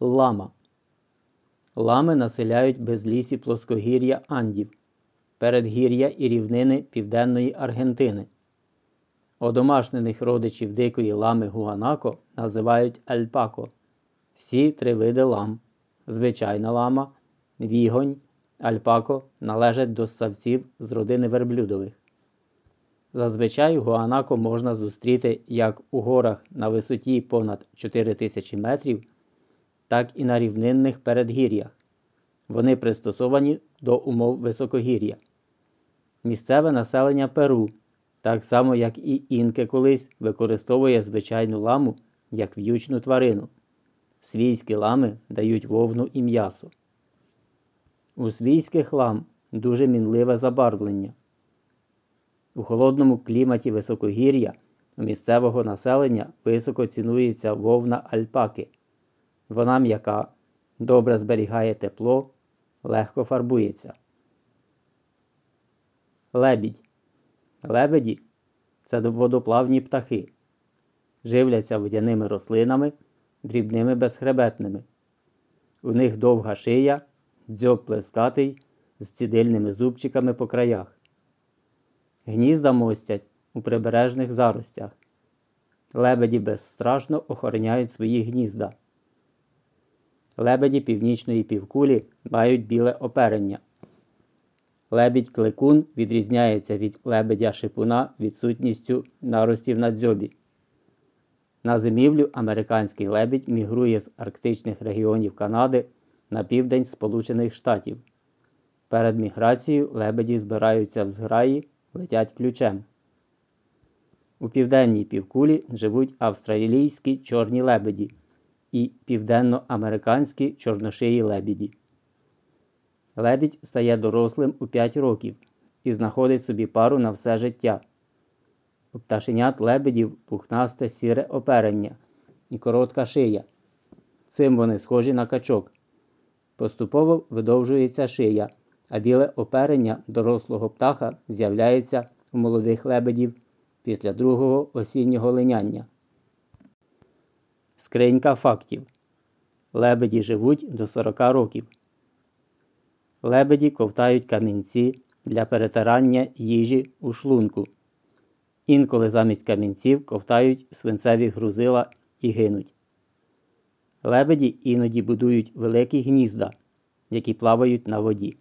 лама. Лами населяють безлісі плоскогір'я Андів, передгір'я і рівнини Південної Аргентини. Одомашнених родичів дикої лами Гуанако називають альпако. Всі три види лам звичайна лама, вігонь, альпако належать до ссавців з родини верблюдових. Зазвичай гуанако можна зустріти як у горах на висоті понад 4000 метрів, так і на рівнинних передгір'ях. Вони пристосовані до умов високогір'я. Місцеве населення Перу, так само як і інки колись, використовує звичайну ламу як в'ючну тварину. Свійські лами дають вовну і м'ясо. У свійських лам дуже мінливе забарвлення. У холодному кліматі високогір'я у місцевого населення високо цінується вовна альпаки. Вона м'яка, добре зберігає тепло, легко фарбується. Лебідь. Лебеді це водоплавні птахи. Живляться водяними рослинами, дрібними безхребетними. У них довга шия, дзьоб плескатий з цідильними зубчиками по краях. Гнізда мостять у прибережних заростях. Лебеді безстрашно охороняють свої гнізда. Лебеді північної півкулі мають біле оперення. Лебідь кликун відрізняється від лебедя шипуна відсутністю наростів на дзьобі. На зимівлю американський лебідь мігрує з арктичних регіонів Канади на південь Сполучених Штатів. Перед міграцією лебеді збираються в зграї, летять ключем. У південній півкулі живуть австралійські чорні лебеді і південноамериканські чорношиї лебіді. Лебідь стає дорослим у 5 років і знаходить собі пару на все життя. У пташенят лебедів пухнасте сіре оперення і коротка шия. Цим вони схожі на качок. Поступово видовжується шия, а біле оперення дорослого птаха з'являється у молодих лебедів після другого осіннього линяння. Скринька фактів. Лебеді живуть до 40 років. Лебеді ковтають камінці для перетирання їжі у шлунку. Інколи замість камінців ковтають свинцеві грузила і гинуть. Лебеді іноді будують великі гнізда, які плавають на воді.